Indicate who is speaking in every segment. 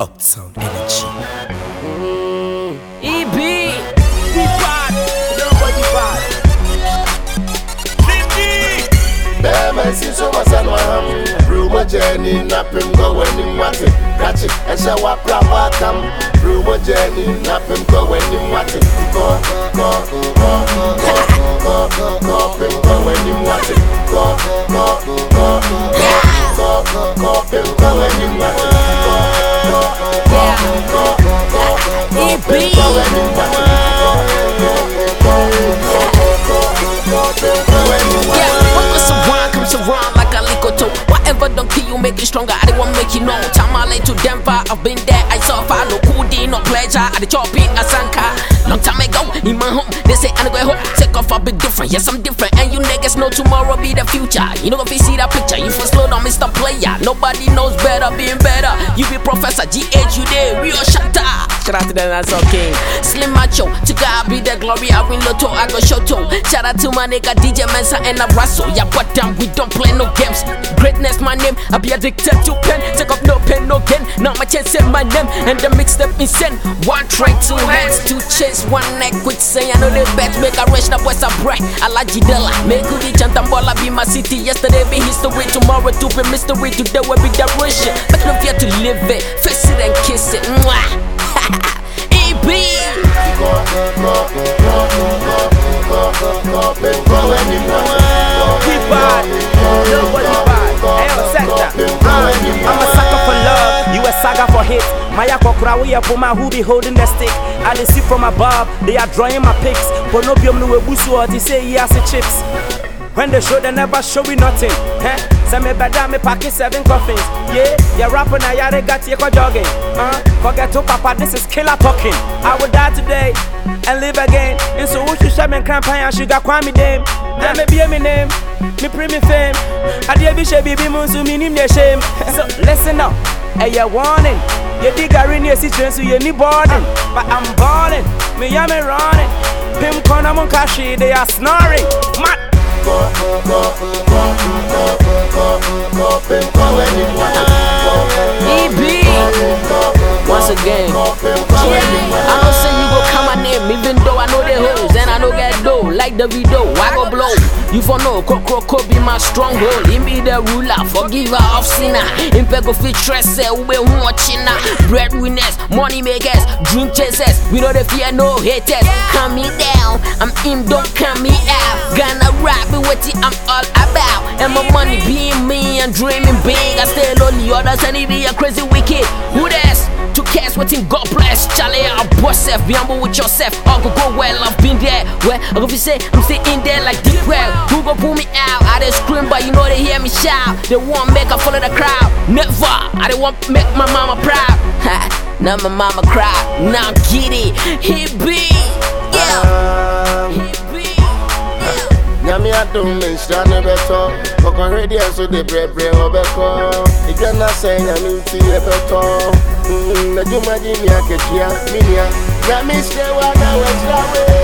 Speaker 1: Uptown Energy.
Speaker 2: EB, we bad, nobody bad.
Speaker 3: bɛɛma si so wasa no aham brumo gyani napem kɔ w'anim wate kakye ɛhyɛ wapra wakam brumo gyani napem kɔ w'anim wate kɔ kɔ kɔ kɔ kɔ kɔ pem kɔ w'anim wate kɔ kɔ kɔ kɔ kɔ kɔ pem kɔ w'anim wate kɔ
Speaker 2: stronger. I want make you know. Time I late to Denver, I've been there. I suffer, no cool no pleasure. I the chopping a sanka. Long time ago, in my home, they say I go home. Take off, I'll be different. Yes, I'm different. And you niggas know tomorrow be the future. You know if you see that picture, you feel slow down, Mr. Player. Nobody knows better, being better. You be Professor GH, you there, real shatter. Shout out to the Nassau King. Slim Macho, to God be the glory. I win Lotto, I go Shoto. Shout out to my nigga DJ Mensa and Russell. Yeah, but damn, we don't play no games. Greatness, my name. I be addicted to pen. Take up no pen, no gain. Now my chance say my name. And the mix them insane. One try, two hands, two chest, one neck. Quick say, I know the bet. Make a rush, now what's a break. I like Gidella. Make good each and Tambola be my city. Yesterday be history. Tomorrow to be mystery. Today will be the rush. But no fear to live it.
Speaker 4: Hit. Maya Kokra, we Puma who be holding the stick. I see from above, they are drawing my pics. But no biom no webusu or they say he has the chips. When they show, they never show me nothing. Eh? Say me better, me packing seven coffins. Yeah, you rapper now, ya they got you jogging. Uh, forget to papa, this is killer talking. I will die today and live again. And so who should shame and cramp and sugar kwami them. Let me be my name, me pre me fame. I dear be she baby moon so me name shame. So listen up, hey you warning. You dig a rainy situation, so you need boarding. But I'm balling, me running. Pim corner mon kashi, they are snoring. Man.
Speaker 2: EB. Once again. I don't say you go come my name, even though I know the hoes and I know get dough. Like the video. You for no, Kokro be my stronghold. He be the ruler, forgiver of sinner. Impego fit stress, eh, say, we watching Breadwinners, money makers, dream chasers. We know the fear, no haters. Calm me down, I'm in, don't calm me out. Gonna rap with what I'm all about. And my money being me and dreaming big. I stay lonely, others and it be a crazy wicked. Who that's? To cast what in God bless Charlie, I boss self, be humble with yourself. All go go well, I've been there. Well, I go say I'm still in there like deep well. Who go pull me out? I just scream, but you know they hear me shout. They want make I follow the crowd. Never, I don't want make my mama proud. Now my mama cry. Now be, yeah, he be, yeah
Speaker 3: adum nhyira ne bɛtɔ kɔkɔhwɛ deɛ nso de brɛbrɛ wɔbɛkɔ edwa no asɛe nyame nti yɛbɛtɔ n'adwuma gye nea katua me nua nyame hyerɛ wɔ ana wɔakyira wee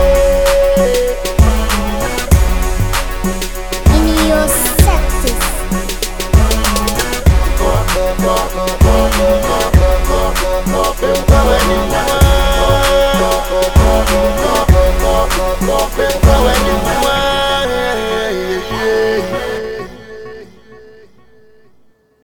Speaker 3: When you